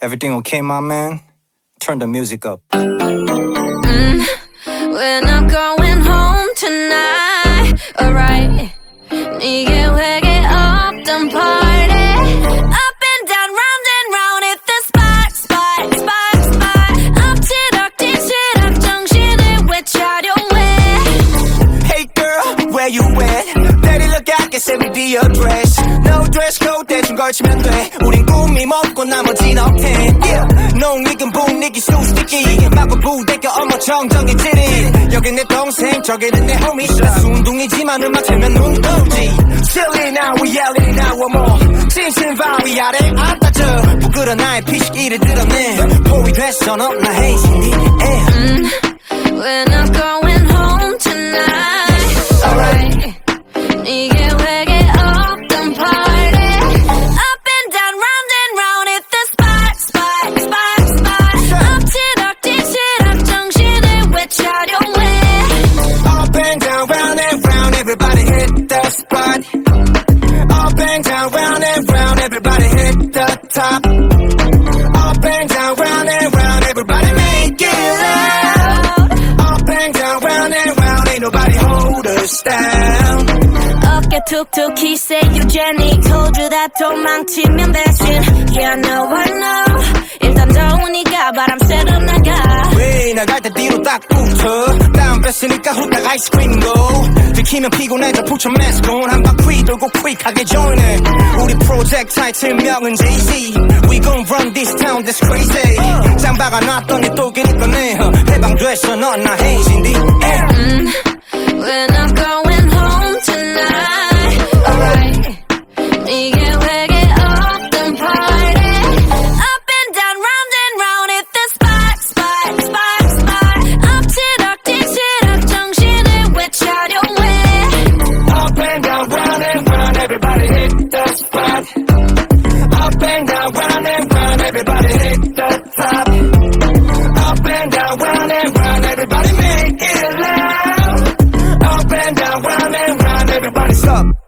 Everything okay, my man? Turn the music up. Mm, we're not going home tonight. Alright. 이게 회개 없던 party. send me the address. No dress code, 대충 걸치면 돼. 우린 꿈이 먹고 나머진 업텐. Yeah, 농익은 so sticky. 마구 부대껴 어머 정적인 찌릿. 여긴 내 동생, 저기는 내 homie. 순둥이지만 음악 틀면 눈 떠오지. Silly now, we yelling now, one more. 찐친 바위 아래 앉아져. 부끄러 나의 피식기를 드러내. 포위 됐어, 너나 헤이신디. Mm, hit the top. Up and down, round and round, everybody make it loud. Up and down, round and round, ain't nobody hold us down. 어깨 툭툭히 say you Jenny told you that 도망치면 대신 왜 나갈 때 뒤로 딱 붙어 다음 뺐으니까 후딱 아이스크림 고 들키면 피곤해져 붙여 매스콘 한방 퀴 돌고 퀵하게 join해 우리 프로젝트 타이틀명은 Jay-Z We gon' run this town that's crazy 짱박아 놨더니 또 기니 꺼내 해방됐어 넌나 헤이신디 Mm, We're not going Up